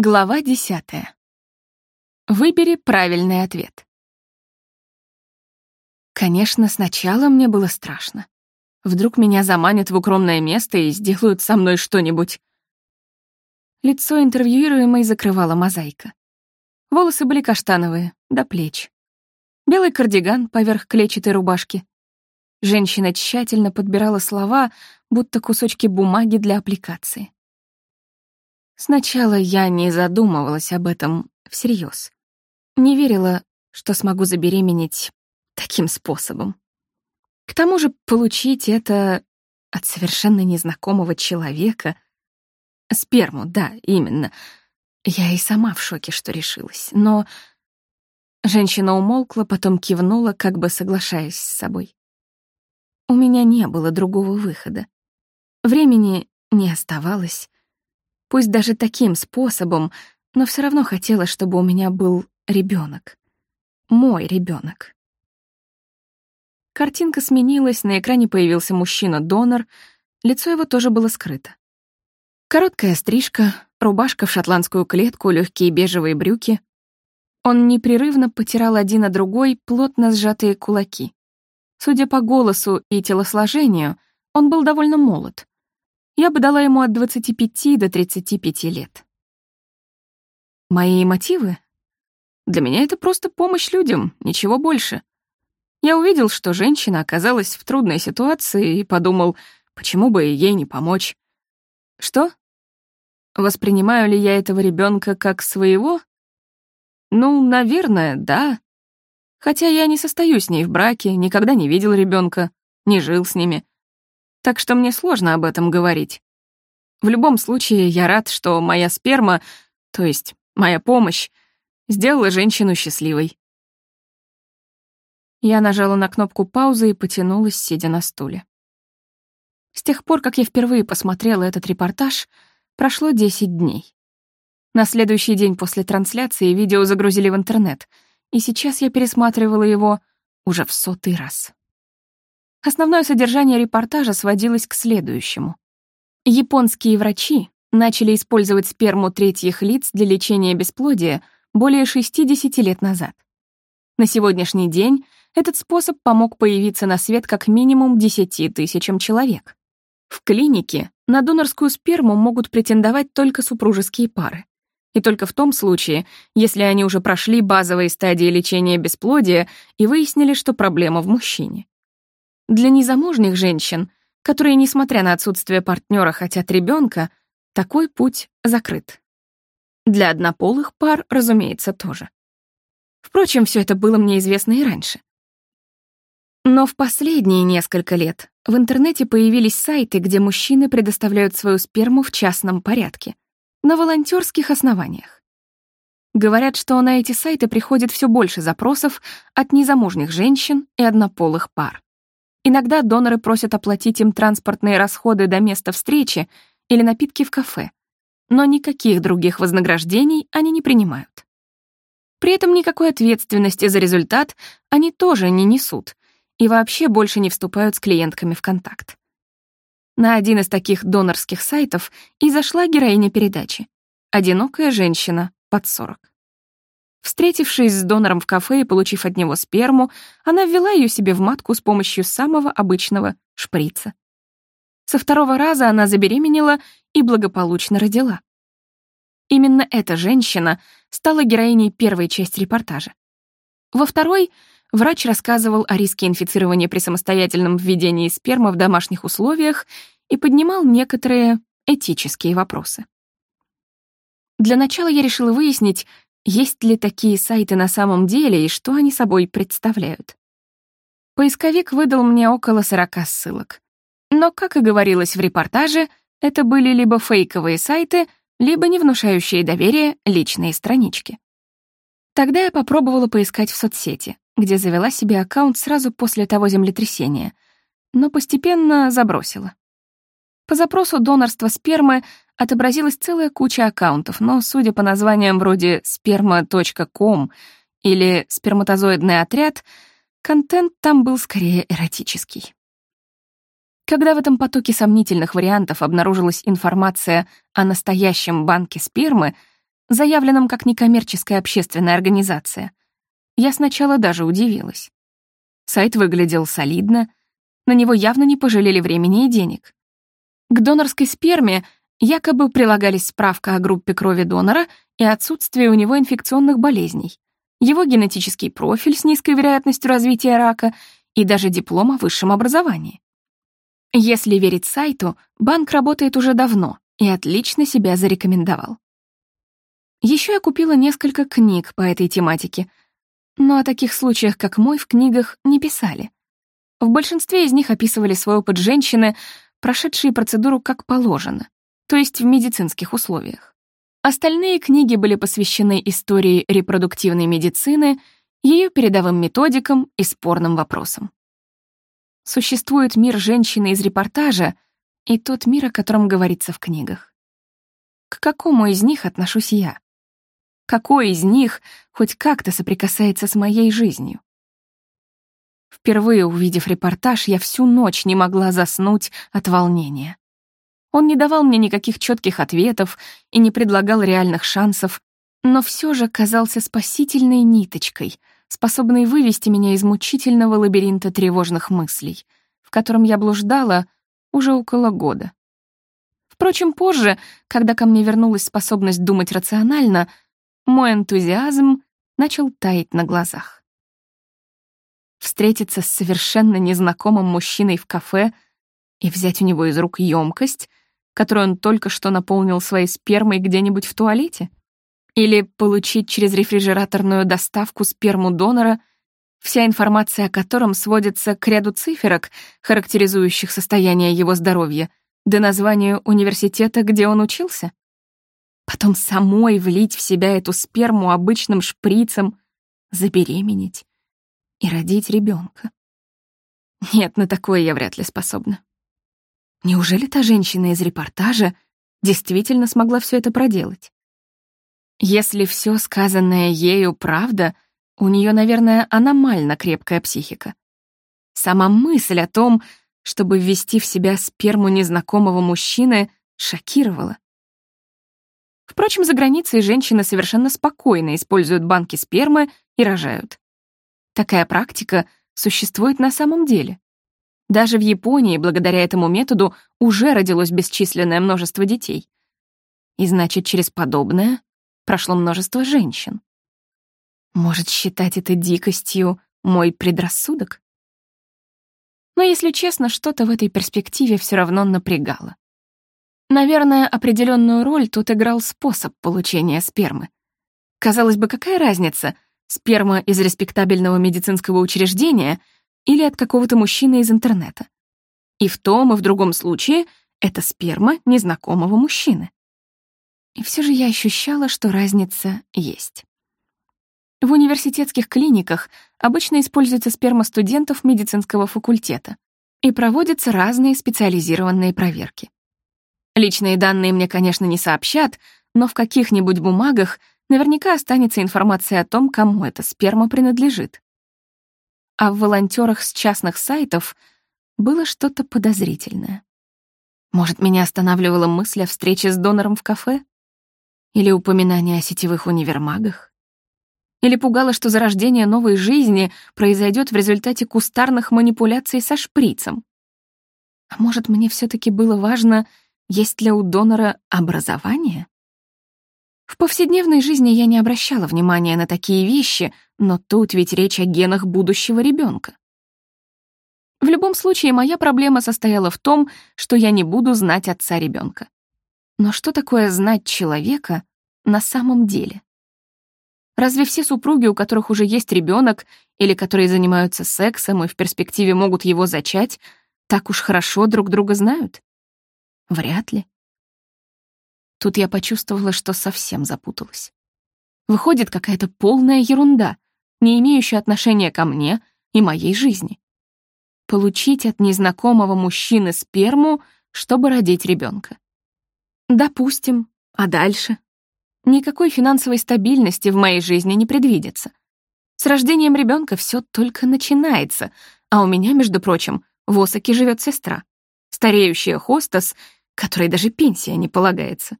Глава десятая. Выбери правильный ответ. Конечно, сначала мне было страшно. Вдруг меня заманят в укромное место и сделают со мной что-нибудь. Лицо интервьюируемой закрывала мозаика. Волосы были каштановые, до плеч. Белый кардиган поверх клетчатой рубашки. Женщина тщательно подбирала слова, будто кусочки бумаги для аппликации. Сначала я не задумывалась об этом всерьез. Не верила, что смогу забеременеть таким способом. К тому же получить это от совершенно незнакомого человека... Сперму, да, именно. Я и сама в шоке, что решилась. Но женщина умолкла, потом кивнула, как бы соглашаясь с собой. У меня не было другого выхода. Времени не оставалось. Пусть даже таким способом, но все равно хотела, чтобы у меня был ребенок. Мой ребенок. Картинка сменилась, на экране появился мужчина-донор, лицо его тоже было скрыто. Короткая стрижка, рубашка в шотландскую клетку, легкие бежевые брюки. Он непрерывно потирал один на другой плотно сжатые кулаки. Судя по голосу и телосложению, он был довольно молод. Я бы дала ему от 25 до 35 лет. Мои мотивы? Для меня это просто помощь людям, ничего больше. Я увидел, что женщина оказалась в трудной ситуации и подумал, почему бы ей не помочь. Что? Воспринимаю ли я этого ребенка как своего? Ну, наверное, да. Хотя я не состою с ней в браке, никогда не видел ребенка, не жил с ними так что мне сложно об этом говорить. В любом случае, я рад, что моя сперма, то есть моя помощь, сделала женщину счастливой. Я нажала на кнопку паузы и потянулась, сидя на стуле. С тех пор, как я впервые посмотрела этот репортаж, прошло 10 дней. На следующий день после трансляции видео загрузили в интернет, и сейчас я пересматривала его уже в сотый раз. Основное содержание репортажа сводилось к следующему. Японские врачи начали использовать сперму третьих лиц для лечения бесплодия более 60 лет назад. На сегодняшний день этот способ помог появиться на свет как минимум 10 тысячам человек. В клинике на донорскую сперму могут претендовать только супружеские пары. И только в том случае, если они уже прошли базовые стадии лечения бесплодия и выяснили, что проблема в мужчине. Для незамужних женщин, которые, несмотря на отсутствие партнера, хотят ребенка, такой путь закрыт. Для однополых пар, разумеется, тоже. Впрочем, все это было мне известно и раньше. Но в последние несколько лет в интернете появились сайты, где мужчины предоставляют свою сперму в частном порядке, на волонтерских основаниях. Говорят, что на эти сайты приходит все больше запросов от незамужних женщин и однополых пар. Иногда доноры просят оплатить им транспортные расходы до места встречи или напитки в кафе, но никаких других вознаграждений они не принимают. При этом никакой ответственности за результат они тоже не несут и вообще больше не вступают с клиентками в контакт. На один из таких донорских сайтов и зашла героиня передачи — одинокая женщина под 40. Встретившись с донором в кафе и получив от него сперму, она ввела ее себе в матку с помощью самого обычного шприца. Со второго раза она забеременела и благополучно родила. Именно эта женщина стала героиней первой части репортажа. Во второй врач рассказывал о риске инфицирования при самостоятельном введении спермы в домашних условиях и поднимал некоторые этические вопросы. Для начала я решила выяснить, есть ли такие сайты на самом деле и что они собой представляют? Поисковик выдал мне около 40 ссылок. Но, как и говорилось в репортаже, это были либо фейковые сайты, либо не внушающие доверие личные странички. Тогда я попробовала поискать в соцсети, где завела себе аккаунт сразу после того землетрясения, но постепенно забросила. По запросу донорства спермы отобразилась целая куча аккаунтов, но, судя по названиям вроде sperma.com или «Сперматозоидный отряд», контент там был скорее эротический. Когда в этом потоке сомнительных вариантов обнаружилась информация о настоящем банке спермы, заявленном как некоммерческая общественная организация. Я сначала даже удивилась. Сайт выглядел солидно, на него явно не пожалели времени и денег. К донорской сперме якобы прилагались справка о группе крови донора и отсутствие у него инфекционных болезней, его генетический профиль с низкой вероятностью развития рака и даже диплом о высшем образовании. Если верить сайту, банк работает уже давно и отлично себя зарекомендовал. Еще я купила несколько книг по этой тематике, но о таких случаях, как мой, в книгах не писали. В большинстве из них описывали свой опыт женщины, прошедшие процедуру как положено, то есть в медицинских условиях. Остальные книги были посвящены истории репродуктивной медицины, ее передовым методикам и спорным вопросам. Существует мир женщины из репортажа и тот мир, о котором говорится в книгах. К какому из них отношусь я? Какой из них хоть как-то соприкасается с моей жизнью? Впервые увидев репортаж, я всю ночь не могла заснуть от волнения. Он не давал мне никаких четких ответов и не предлагал реальных шансов, но все же казался спасительной ниточкой, способной вывести меня из мучительного лабиринта тревожных мыслей, в котором я блуждала уже около года. Впрочем, позже, когда ко мне вернулась способность думать рационально, мой энтузиазм начал таять на глазах. Встретиться с совершенно незнакомым мужчиной в кафе и взять у него из рук емкость, которую он только что наполнил своей спермой где-нибудь в туалете? Или получить через рефрижераторную доставку сперму донора, вся информация о котором сводится к ряду циферок, характеризующих состояние его здоровья, до названию университета, где он учился? потом самой влить в себя эту сперму обычным шприцем, забеременеть и родить ребенка. Нет, на такое я вряд ли способна. Неужели та женщина из репортажа действительно смогла все это проделать? Если все сказанное ею правда, у нее, наверное, аномально крепкая психика. Сама мысль о том, чтобы ввести в себя сперму незнакомого мужчины, шокировала. Впрочем, за границей женщины совершенно спокойно используют банки спермы и рожают. Такая практика существует на самом деле. Даже в Японии, благодаря этому методу, уже родилось бесчисленное множество детей. И значит, через подобное прошло множество женщин. Может, считать это дикостью мой предрассудок? Но, если честно, что-то в этой перспективе все равно напрягало. Наверное, определенную роль тут играл способ получения спермы. Казалось бы, какая разница, сперма из респектабельного медицинского учреждения или от какого-то мужчины из интернета? И в том, и в другом случае это сперма незнакомого мужчины. И все же я ощущала, что разница есть. В университетских клиниках обычно используется сперма студентов медицинского факультета и проводятся разные специализированные проверки. Личные данные мне, конечно, не сообщат, но в каких-нибудь бумагах наверняка останется информация о том, кому эта сперма принадлежит. А в волонтерах с частных сайтов было что-то подозрительное. Может, меня останавливала мысль о встрече с донором в кафе? Или упоминание о сетевых универмагах? Или пугало, что зарождение новой жизни произойдет в результате кустарных манипуляций со шприцем? А может, мне все таки было важно есть ли у донора образование? В повседневной жизни я не обращала внимания на такие вещи, но тут ведь речь о генах будущего ребенка. В любом случае, моя проблема состояла в том, что я не буду знать отца ребенка. Но что такое знать человека на самом деле? Разве все супруги, у которых уже есть ребенок или которые занимаются сексом и в перспективе могут его зачать, так уж хорошо друг друга знают? Вряд ли. Тут я почувствовала, что совсем запуталась. Выходит, какая-то полная ерунда, не имеющая отношения ко мне и моей жизни. Получить от незнакомого мужчины сперму, чтобы родить ребенка. Допустим, а дальше? Никакой финансовой стабильности в моей жизни не предвидится. С рождением ребенка все только начинается, а у меня, между прочим, в Осаке живет сестра, стареющая хостес которой даже пенсия не полагается.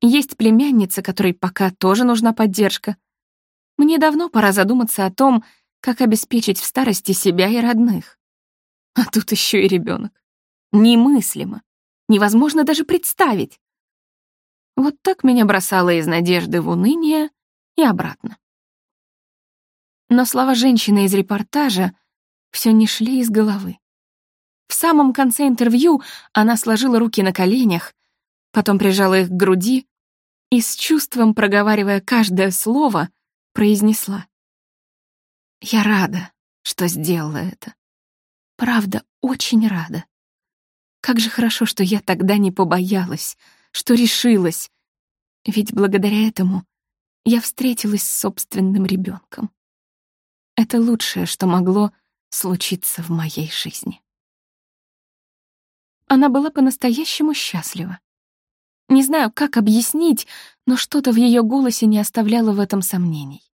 Есть племянница, которой пока тоже нужна поддержка. Мне давно пора задуматься о том, как обеспечить в старости себя и родных. А тут еще и ребенок. Немыслимо. Невозможно даже представить. Вот так меня бросало из надежды в уныние и обратно. Но слова женщины из репортажа все не шли из головы. В самом конце интервью она сложила руки на коленях, потом прижала их к груди и с чувством, проговаривая каждое слово, произнесла. «Я рада, что сделала это. Правда, очень рада. Как же хорошо, что я тогда не побоялась, что решилась. Ведь благодаря этому я встретилась с собственным ребенком. Это лучшее, что могло случиться в моей жизни. Она была по-настоящему счастлива. Не знаю, как объяснить, но что-то в ее голосе не оставляло в этом сомнений.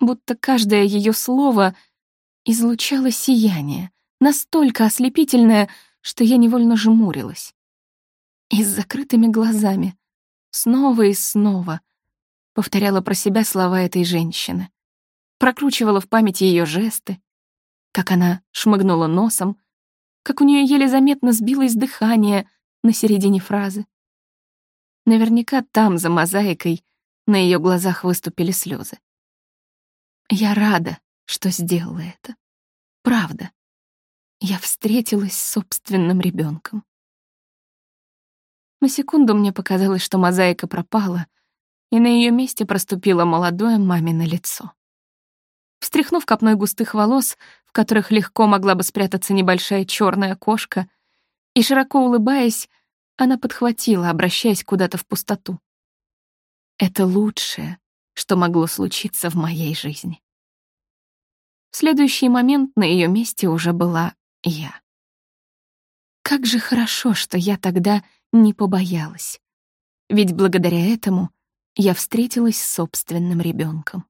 Будто каждое ее слово излучало сияние, настолько ослепительное, что я невольно жмурилась. И с закрытыми глазами, снова и снова, повторяла про себя слова этой женщины прокручивала в памяти ее жесты, как она шмыгнула носом, как у нее еле заметно сбилось дыхание на середине фразы. Наверняка там, за мозаикой, на ее глазах выступили слезы. Я рада, что сделала это. Правда. Я встретилась с собственным ребенком. На секунду мне показалось, что мозаика пропала, и на ее месте проступило молодое мамино лицо. Встряхнув копной густых волос, в которых легко могла бы спрятаться небольшая черная кошка, и широко улыбаясь, она подхватила, обращаясь куда-то в пустоту. Это лучшее, что могло случиться в моей жизни. В следующий момент на ее месте уже была я. Как же хорошо, что я тогда не побоялась. Ведь благодаря этому я встретилась с собственным ребенком.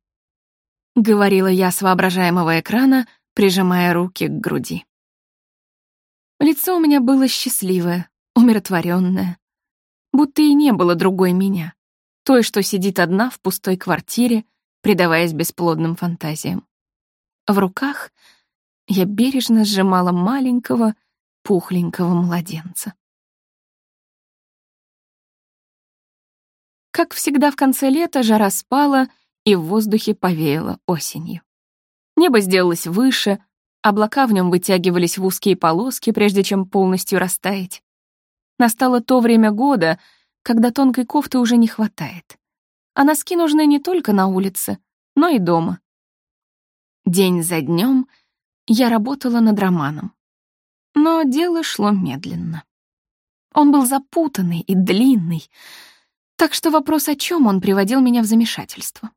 — говорила я с воображаемого экрана, прижимая руки к груди. Лицо у меня было счастливое, умиротворенное, будто и не было другой меня, той, что сидит одна в пустой квартире, предаваясь бесплодным фантазиям. В руках я бережно сжимала маленького, пухленького младенца. Как всегда в конце лета жара спала, и в воздухе повеяло осенью. Небо сделалось выше, облака в нем вытягивались в узкие полоски, прежде чем полностью растаять. Настало то время года, когда тонкой кофты уже не хватает. А носки нужны не только на улице, но и дома. День за днем я работала над романом. Но дело шло медленно. Он был запутанный и длинный, так что вопрос, о чем он приводил меня в замешательство.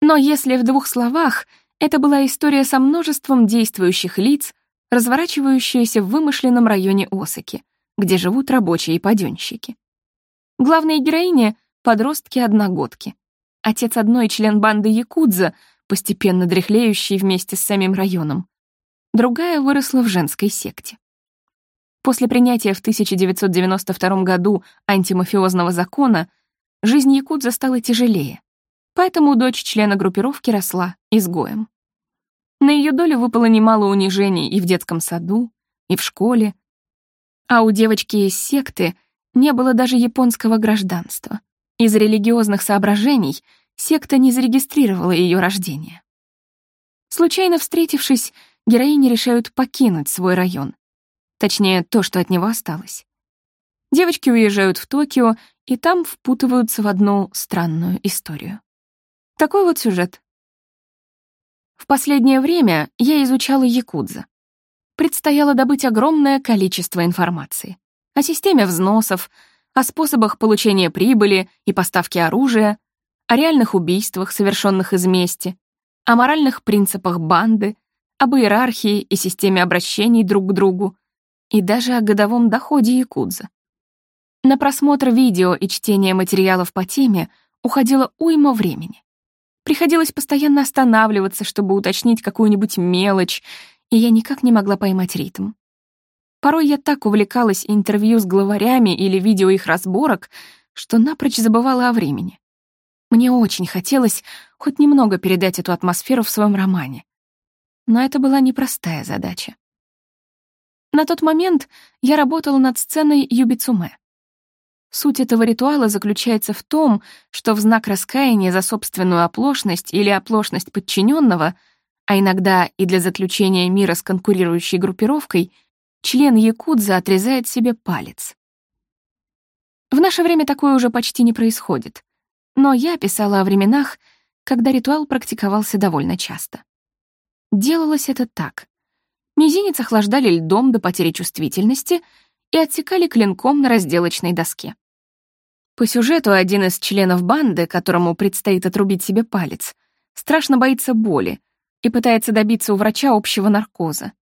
Но если в двух словах, это была история со множеством действующих лиц, разворачивающаяся в вымышленном районе Осаки, где живут рабочие и паденщики. Главные героини — подростки-одногодки. Отец одной — член банды Якудза, постепенно дряхлеющий вместе с самим районом. Другая выросла в женской секте. После принятия в 1992 году антимафиозного закона жизнь Якудза стала тяжелее поэтому дочь члена группировки росла изгоем. На ее долю выпало немало унижений и в детском саду, и в школе, а у девочки из секты не было даже японского гражданства. Из религиозных соображений секта не зарегистрировала ее рождение. Случайно встретившись, героини решают покинуть свой район. Точнее, то, что от него осталось. Девочки уезжают в Токио и там впутываются в одну странную историю. Такой вот сюжет. В последнее время я изучала якудза. Предстояло добыть огромное количество информации о системе взносов, о способах получения прибыли и поставки оружия, о реальных убийствах, совершенных из мести, о моральных принципах банды, об иерархии и системе обращений друг к другу, и даже о годовом доходе якудза. На просмотр видео и чтение материалов по теме уходило уйма времени. Приходилось постоянно останавливаться, чтобы уточнить какую-нибудь мелочь, и я никак не могла поймать ритм. Порой я так увлекалась интервью с главарями или видео их разборок, что напрочь забывала о времени. Мне очень хотелось хоть немного передать эту атмосферу в своем романе. Но это была непростая задача. На тот момент я работала над сценой Юбицуме. Суть этого ритуала заключается в том, что в знак раскаяния за собственную оплошность или оплошность подчиненного, а иногда и для заключения мира с конкурирующей группировкой, член якудза отрезает себе палец. В наше время такое уже почти не происходит, но я писала о временах, когда ритуал практиковался довольно часто. Делалось это так. Мизинец охлаждали льдом до потери чувствительности — и отсекали клинком на разделочной доске. По сюжету один из членов банды, которому предстоит отрубить себе палец, страшно боится боли и пытается добиться у врача общего наркоза.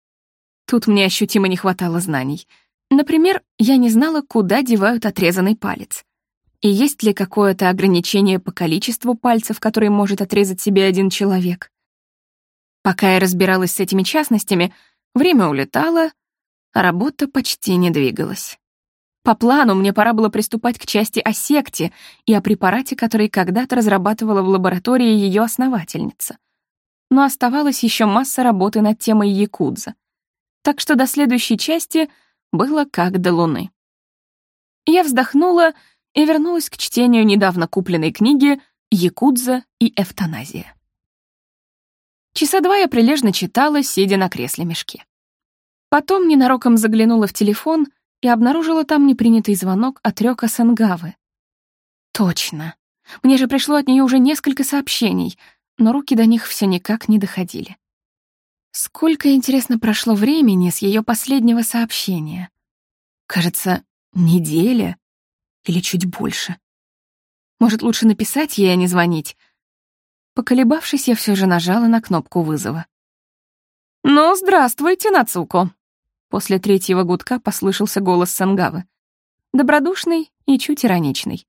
Тут мне ощутимо не хватало знаний. Например, я не знала, куда девают отрезанный палец. И есть ли какое-то ограничение по количеству пальцев, которые может отрезать себе один человек. Пока я разбиралась с этими частностями, время улетало, а работа почти не двигалась. По плану мне пора было приступать к части о секте и о препарате, который когда-то разрабатывала в лаборатории ее основательница. Но оставалась еще масса работы над темой якудза. Так что до следующей части было как до луны. Я вздохнула и вернулась к чтению недавно купленной книги «Якудза и эвтаназия». Часа два я прилежно читала, сидя на кресле-мешке. Потом ненароком заглянула в телефон и обнаружила там непринятый звонок от Рёка Сангавы. Точно. Мне же пришло от нее уже несколько сообщений, но руки до них все никак не доходили. Сколько, интересно, прошло времени с ее последнего сообщения? Кажется, неделя или чуть больше. Может, лучше написать ей, а не звонить? Поколебавшись, я все же нажала на кнопку вызова. «Ну, здравствуйте, Нацуко!» После третьего гудка послышался голос Сангавы. Добродушный и чуть ироничный.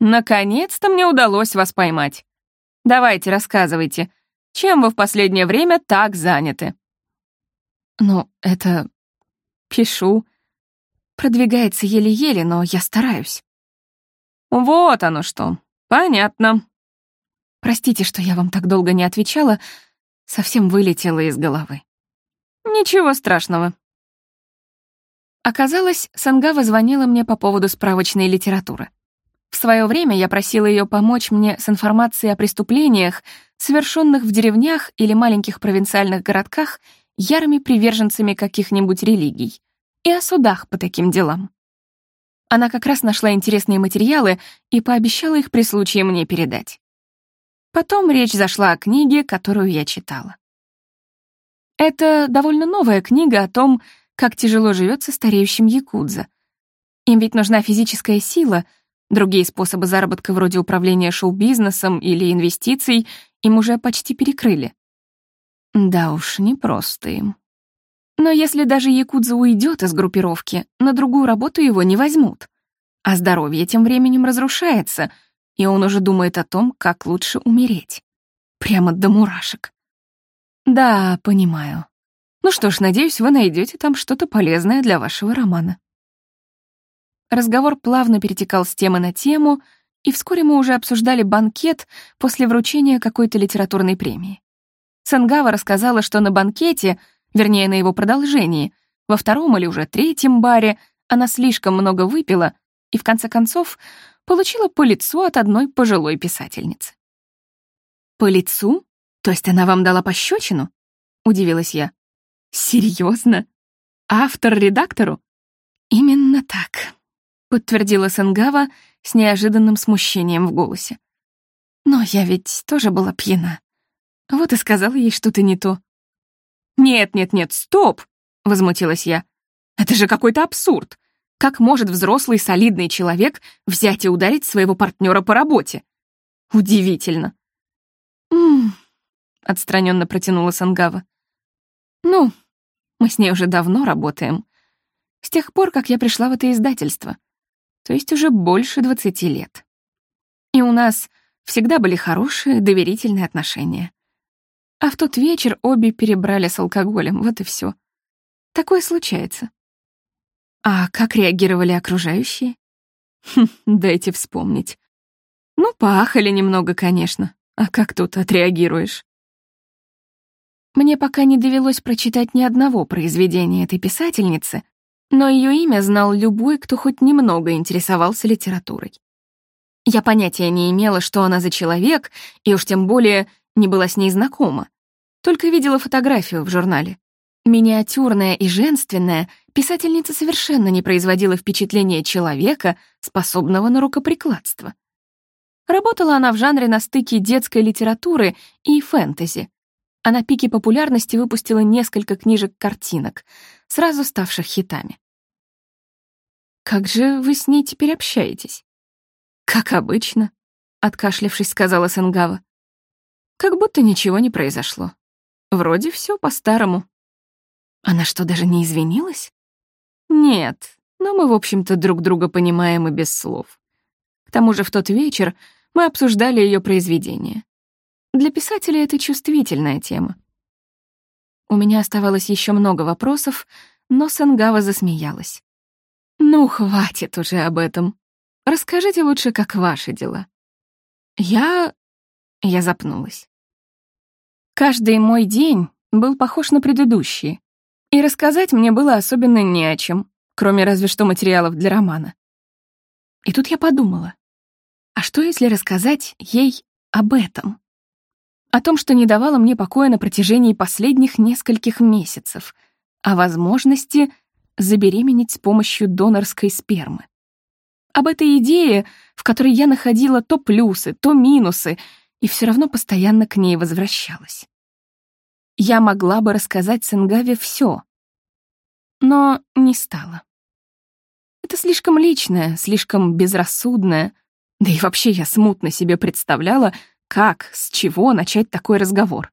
«Наконец-то мне удалось вас поймать. Давайте, рассказывайте, чем вы в последнее время так заняты?» «Ну, это... пишу. Продвигается еле-еле, но я стараюсь». «Вот оно что. Понятно». Простите, что я вам так долго не отвечала, совсем вылетело из головы. «Ничего страшного. Оказалось, Сангава звонила мне по поводу справочной литературы. В свое время я просила ее помочь мне с информацией о преступлениях, совершенных в деревнях или маленьких провинциальных городках ярыми приверженцами каких-нибудь религий, и о судах по таким делам. Она как раз нашла интересные материалы и пообещала их при случае мне передать. Потом речь зашла о книге, которую я читала. Это довольно новая книга о том, как тяжело живется стареющим якудза. Им ведь нужна физическая сила, другие способы заработка вроде управления шоу-бизнесом или инвестиций им уже почти перекрыли. Да уж, не просто им. Но если даже якудза уйдет из группировки, на другую работу его не возьмут. А здоровье тем временем разрушается, и он уже думает о том, как лучше умереть. Прямо до мурашек. Да, понимаю. Ну что ж, надеюсь, вы найдете там что-то полезное для вашего романа. Разговор плавно перетекал с темы на тему, и вскоре мы уже обсуждали банкет после вручения какой-то литературной премии. Сангава рассказала, что на банкете, вернее, на его продолжении, во втором или уже третьем баре она слишком много выпила и, в конце концов, получила по лицу от одной пожилой писательницы. «По лицу? То есть она вам дала пощечину?» — удивилась я. Серьезно? Автор редактору? Именно так, подтвердила Сангава с неожиданным смущением в голосе. Но я ведь тоже была пьяна. Вот и сказала ей что-то не то. «Нет, нет, нет, стоп!» — возмутилась я. «Это же какой-то абсурд! Как может взрослый солидный человек взять и ударить своего партнера по работе? Удивительно!» «М-м-м», отстраненно протянула Сангава. «Ну, мы с ней уже давно работаем. С тех пор, как я пришла в это издательство. То есть уже больше двадцати лет. И у нас всегда были хорошие, доверительные отношения. А в тот вечер обе перебрали с алкоголем, вот и все. Такое случается. А как реагировали окружающие? Хм, дайте вспомнить. Ну, поахали немного, конечно. А как тут отреагируешь? Мне пока не довелось прочитать ни одного произведения этой писательницы, но ее имя знал любой, кто хоть немного интересовался литературой. Я понятия не имела, что она за человек, и уж тем более не была с ней знакома. Только видела фотографию в журнале. Миниатюрная и женственная, писательница совершенно не производила впечатления человека, способного на рукоприкладство. Работала она в жанре на стыке детской литературы и фэнтези. А на пике популярности выпустила несколько книжек-картинок, сразу ставших хитами. «Как же вы с ней теперь общаетесь?» «Как обычно», — откашлявшись, сказала Сенгава. «Как будто ничего не произошло. Вроде все по-старому». «Она что, даже не извинилась?» «Нет, но мы, в общем-то, друг друга понимаем и без слов. К тому же в тот вечер мы обсуждали ее произведение. Для писателя это чувствительная тема. У меня оставалось еще много вопросов, но Сангава засмеялась. «Ну, хватит уже об этом. Расскажите лучше, как ваши дела». «Я...» Я запнулась. Каждый мой день был похож на предыдущий, и рассказать мне было особенно не о чем, кроме разве что материалов для романа. И тут я подумала, а что если рассказать ей об этом? О том, что не давало мне покоя на протяжении последних нескольких месяцев, о возможности забеременеть с помощью донорской спермы об этой идее, в которой я находила то плюсы, то минусы, и все равно постоянно к ней возвращалась. Я могла бы рассказать Сенгаве все, но не стала. Это слишком личное, слишком безрассудное, да и вообще я смутно себе представляла, как, с чего начать такой разговор.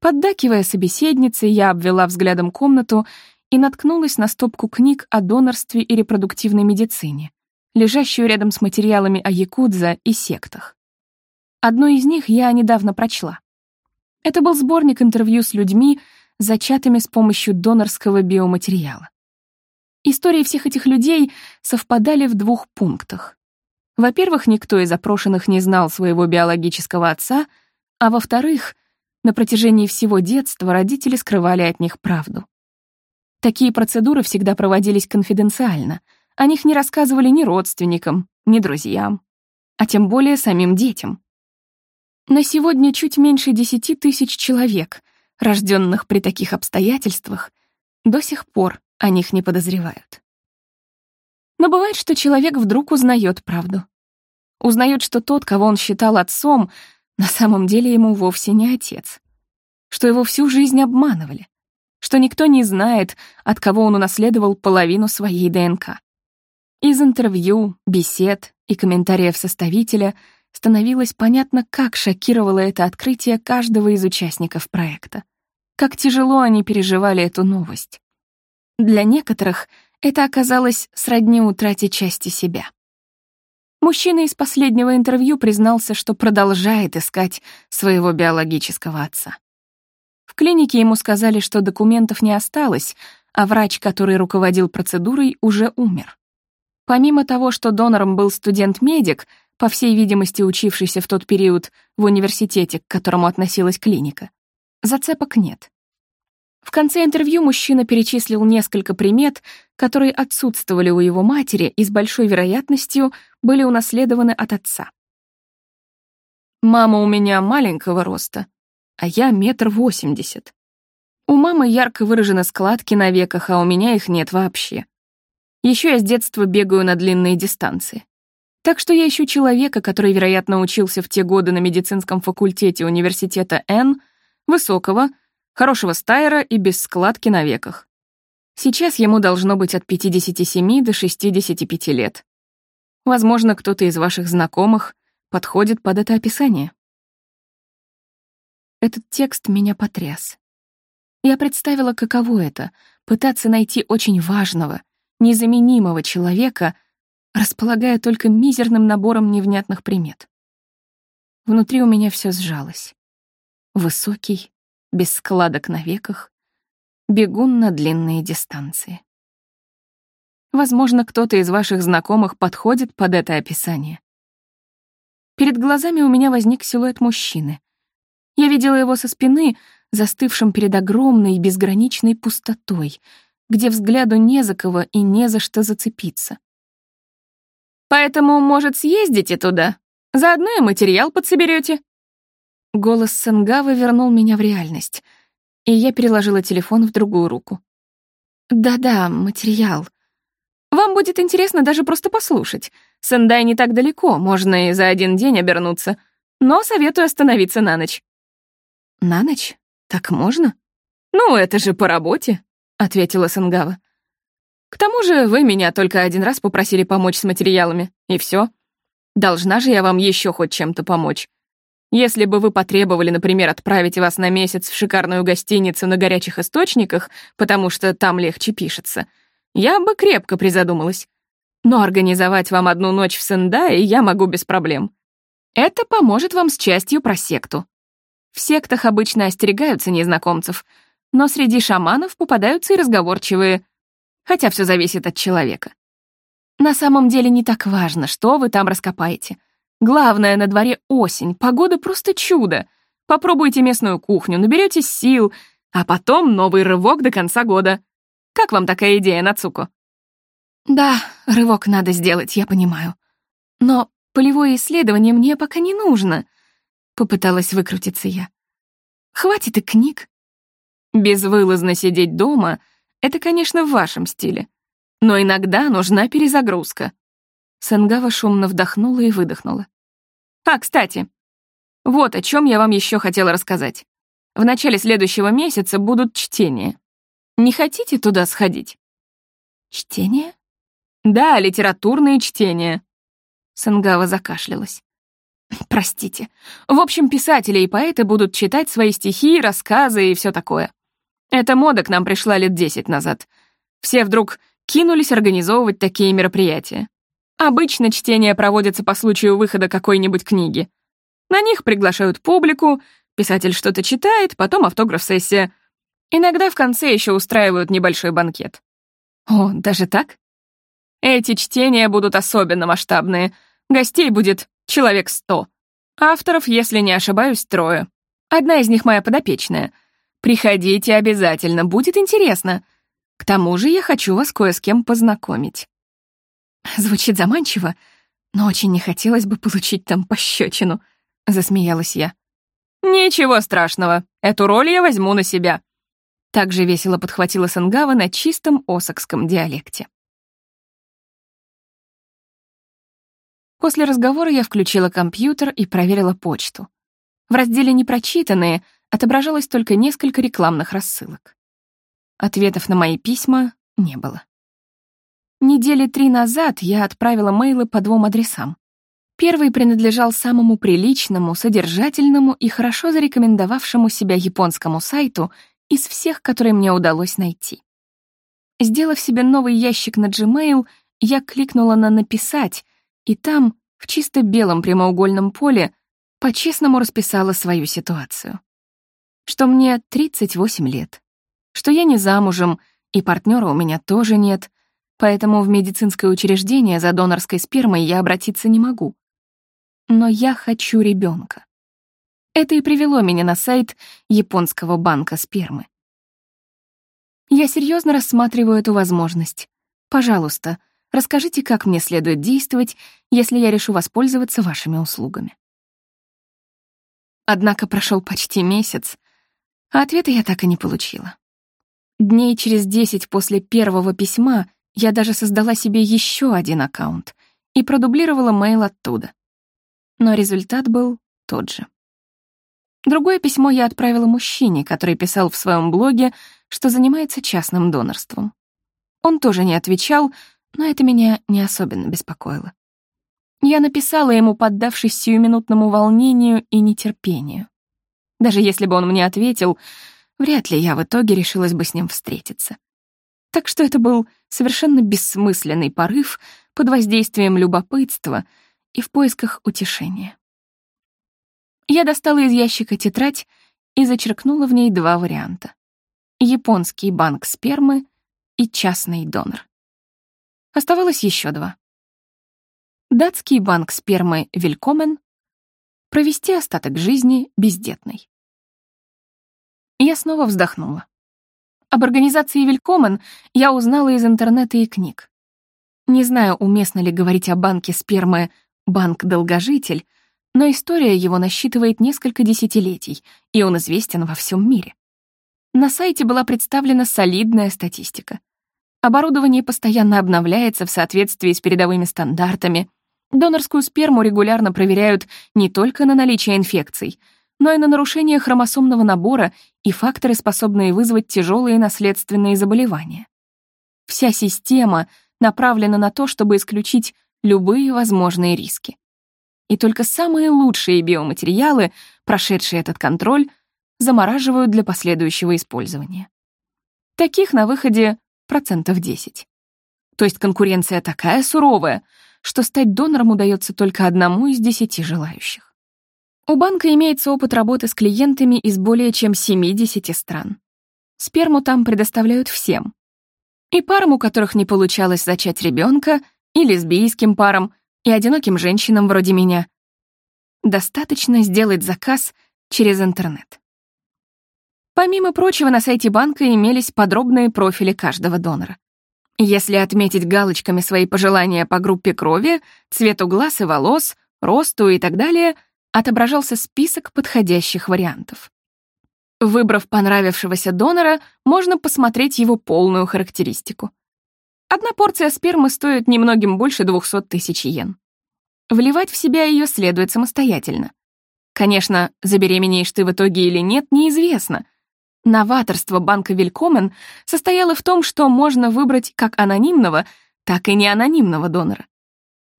Поддакивая собеседнице, я обвела взглядом комнату и наткнулась на стопку книг о донорстве и репродуктивной медицине лежащую рядом с материалами о якудза и сектах. Одно из них я недавно прочла. Это был сборник интервью с людьми, зачатыми с помощью донорского биоматериала. Истории всех этих людей совпадали в двух пунктах. Во-первых, никто из опрошенных не знал своего биологического отца, а во-вторых, на протяжении всего детства родители скрывали от них правду. Такие процедуры всегда проводились конфиденциально — о них не рассказывали ни родственникам, ни друзьям, а тем более самим детям. На сегодня чуть меньше десяти тысяч человек, рожденных при таких обстоятельствах, до сих пор о них не подозревают. Но бывает, что человек вдруг узнает правду. Узнает, что тот, кого он считал отцом, на самом деле ему вовсе не отец. Что его всю жизнь обманывали. Что никто не знает, от кого он унаследовал половину своей ДНК. Из интервью, бесед и комментариев составителя становилось понятно, как шокировало это открытие каждого из участников проекта. Как тяжело они переживали эту новость. Для некоторых это оказалось сродни утрате части себя. Мужчина из последнего интервью признался, что продолжает искать своего биологического отца. В клинике ему сказали, что документов не осталось, а врач, который руководил процедурой, уже умер. Помимо того, что донором был студент-медик, по всей видимости учившийся в тот период в университете, к которому относилась клиника, зацепок нет. В конце интервью мужчина перечислил несколько примет, которые отсутствовали у его матери и с большой вероятностью были унаследованы от отца. «Мама у меня маленького роста, а я метр восемьдесят. У мамы ярко выражены складки на веках, а у меня их нет вообще. Еще я с детства бегаю на длинные дистанции. Так что я ищу человека, который, вероятно, учился в те годы на медицинском факультете университета Н, высокого, хорошего стайера и без складки на веках. Сейчас ему должно быть от 57 до 65 лет. Возможно, кто-то из ваших знакомых подходит под это описание. Этот текст меня потряс. Я представила, каково это — пытаться найти очень важного, незаменимого человека, располагая только мизерным набором невнятных примет. Внутри у меня все сжалось. Высокий, без складок на веках, бегун на длинные дистанции. Возможно, кто-то из ваших знакомых подходит под это описание. Перед глазами у меня возник силуэт мужчины. Я видела его со спины, застывшим перед огромной безграничной пустотой, где взгляду не за кого и не за что зацепиться. «Поэтому, может, съездите туда? Заодно и материал подсоберете. Голос Сенгавы вернул меня в реальность, и я переложила телефон в другую руку. «Да-да, материал. Вам будет интересно даже просто послушать. Сендай не так далеко, можно и за один день обернуться, но советую остановиться на ночь». «На ночь? Так можно?» «Ну, это же по работе», — ответила Сенгава. «К тому же вы меня только один раз попросили помочь с материалами, и все. Должна же я вам еще хоть чем-то помочь. Если бы вы потребовали, например, отправить вас на месяц в шикарную гостиницу на горячих источниках, потому что там легче пишется, я бы крепко призадумалась. Но организовать вам одну ночь в Сендае я могу без проблем. Это поможет вам с частью про секту. В сектах обычно остерегаются незнакомцев, но среди шаманов попадаются и разговорчивые, хотя все зависит от человека. На самом деле не так важно, что вы там раскопаете — Главное, на дворе осень, погода просто чудо. Попробуйте местную кухню, наберете сил, а потом новый рывок до конца года. Как вам такая идея, Нацуко? Да, рывок надо сделать, я понимаю. Но полевое исследование мне пока не нужно. Попыталась выкрутиться я. Хватит и книг. Безвылазно сидеть дома — это, конечно, в вашем стиле. Но иногда нужна перезагрузка. Сангава шумно вдохнула и выдохнула. А, кстати, вот о чем я вам еще хотела рассказать. В начале следующего месяца будут чтения. Не хотите туда сходить? Чтение? Да, литературные чтения. Сангава закашлялась. Простите. В общем, писатели и поэты будут читать свои стихи, рассказы и все такое. Эта мода к нам пришла лет десять назад. Все вдруг кинулись организовывать такие мероприятия. Обычно чтения проводятся по случаю выхода какой-нибудь книги. На них приглашают публику, писатель что-то читает, потом автограф-сессия. Иногда в конце еще устраивают небольшой банкет. О, даже так? Эти чтения будут особенно масштабные. Гостей будет человек сто. Авторов, если не ошибаюсь, трое. Одна из них моя подопечная. Приходите обязательно, будет интересно. К тому же я хочу вас кое с кем познакомить. Звучит заманчиво, но очень не хотелось бы получить там пощечину, засмеялась я. Ничего страшного, эту роль я возьму на себя. Так же весело подхватила Сангава на чистом осокском диалекте. После разговора я включила компьютер и проверила почту. В разделе «Непрочитанные» отображалось только несколько рекламных рассылок. Ответов на мои письма не было. Недели три назад я отправила мейлы по двум адресам. Первый принадлежал самому приличному, содержательному и хорошо зарекомендовавшему себя японскому сайту из всех, которые мне удалось найти. Сделав себе новый ящик на Gmail, я кликнула на «Написать», и там, в чисто белом прямоугольном поле, по-честному расписала свою ситуацию. Что мне 38 лет, что я не замужем, и партнера у меня тоже нет — поэтому в медицинское учреждение за донорской спермой я обратиться не могу. Но я хочу ребенка. Это и привело меня на сайт японского банка спермы. Я серьезно рассматриваю эту возможность. Пожалуйста, расскажите, как мне следует действовать, если я решу воспользоваться вашими услугами. Однако прошел почти месяц, а ответа я так и не получила. Дней через десять после первого письма я даже создала себе еще один аккаунт и продублировала мейл оттуда. Но результат был тот же. Другое письмо я отправила мужчине, который писал в своем блоге, что занимается частным донорством. Он тоже не отвечал, но это меня не особенно беспокоило. Я написала ему, поддавшись сиюминутному волнению и нетерпению. Даже если бы он мне ответил, вряд ли я в итоге решилась бы с ним встретиться. Так что это был совершенно бессмысленный порыв под воздействием любопытства и в поисках утешения. Я достала из ящика тетрадь и зачеркнула в ней два варианта. Японский банк спермы и частный донор. Оставалось еще два. Датский банк спермы «Вилькомен» провести остаток жизни бездетной. Я снова вздохнула. Об организации «Вилькомен» я узнала из интернета и книг. Не знаю, уместно ли говорить о банке спермы «Банк-долгожитель», но история его насчитывает несколько десятилетий, и он известен во всем мире. На сайте была представлена солидная статистика. Оборудование постоянно обновляется в соответствии с передовыми стандартами. Донорскую сперму регулярно проверяют не только на наличие инфекций, но и на нарушение хромосомного набора и факторы, способные вызвать тяжелые наследственные заболевания. Вся система направлена на то, чтобы исключить любые возможные риски. И только самые лучшие биоматериалы, прошедшие этот контроль, замораживают для последующего использования. Таких на выходе процентов 10. То есть конкуренция такая суровая, что стать донором удается только одному из десяти желающих. У банка имеется опыт работы с клиентами из более чем 70 стран. Сперму там предоставляют всем, и парам, у которых не получалось зачать ребенка, и лесбийским парам, и одиноким женщинам вроде меня. Достаточно сделать заказ через интернет. Помимо прочего, на сайте банка имелись подробные профили каждого донора. Если отметить галочками свои пожелания по группе крови, цвету глаз и волос, росту и так далее, отображался список подходящих вариантов. Выбрав понравившегося донора, можно посмотреть его полную характеристику. Одна порция спермы стоит немногим больше 200 тысяч йен. Вливать в себя ее следует самостоятельно. Конечно, забеременеешь ты в итоге или нет, неизвестно. Новаторство банка Вилькомен состояло в том, что можно выбрать как анонимного, так и неанонимного донора.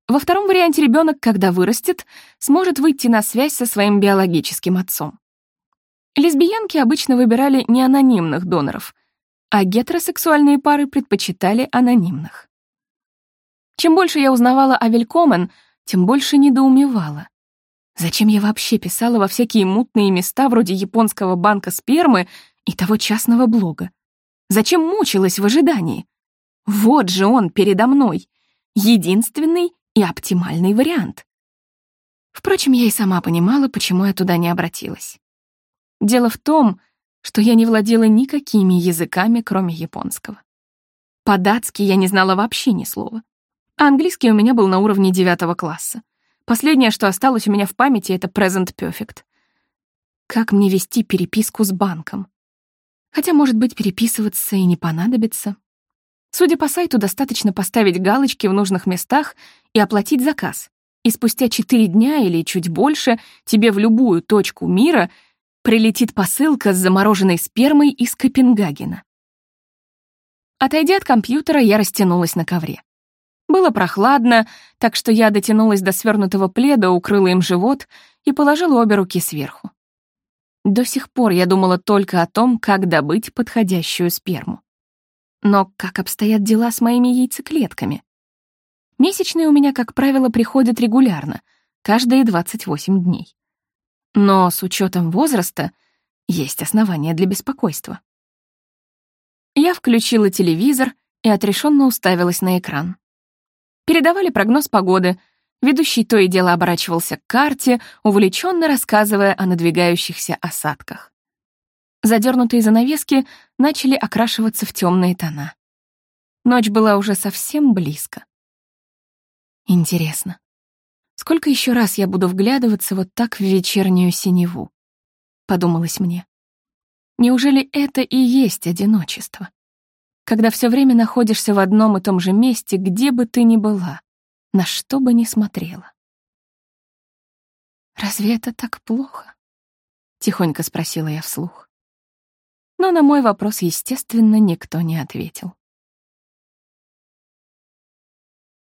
Во втором варианте ребенок, когда вырастет, сможет выйти на связь со своим биологическим отцом. Лесбиянки обычно выбирали не анонимных доноров, а гетеросексуальные пары предпочитали анонимных. Чем больше я узнавала о Велькомен, тем больше недоумевала. Зачем я вообще писала во всякие мутные места вроде японского банка спермы и того частного блога? Зачем мучилась в ожидании? Вот же он передо мной. Единственный и оптимальный вариант. Впрочем, я и сама понимала, почему я туда не обратилась. Дело в том, что я не владела никакими языками, кроме японского. По-датски я не знала вообще ни слова. А английский у меня был на уровне девятого класса. Последнее, что осталось у меня в памяти, это present perfect. Как мне вести переписку с банком? Хотя, может быть, переписываться и не понадобится. Судя по сайту, достаточно поставить галочки в нужных местах и оплатить заказ. И спустя четыре дня или чуть больше тебе в любую точку мира — прилетит посылка с замороженной спермой из Копенгагена. Отойдя от компьютера, я растянулась на ковре. Было прохладно, так что я дотянулась до свернутого пледа, укрыла им живот и положила обе руки сверху. До сих пор я думала только о том, как добыть подходящую сперму. Но как обстоят дела с моими яйцеклетками? Месячные у меня, как правило, приходят регулярно, каждые 28 дней. Но с учетом возраста есть основания для беспокойства. Я включила телевизор и отрешенно уставилась на экран. Передавали прогноз погоды. Ведущий то и дело оборачивался к карте, увлеченно рассказывая о надвигающихся осадках. Задернутые занавески начали окрашиваться в темные тона. Ночь была уже совсем близко. Интересно, Сколько еще раз я буду вглядываться вот так в вечернюю синеву? Подумалось мне. Неужели это и есть одиночество? Когда все время находишься в одном и том же месте, где бы ты ни была, на что бы ни смотрела. «Разве это так плохо?» — тихонько спросила я вслух. Но на мой вопрос, естественно, никто не ответил.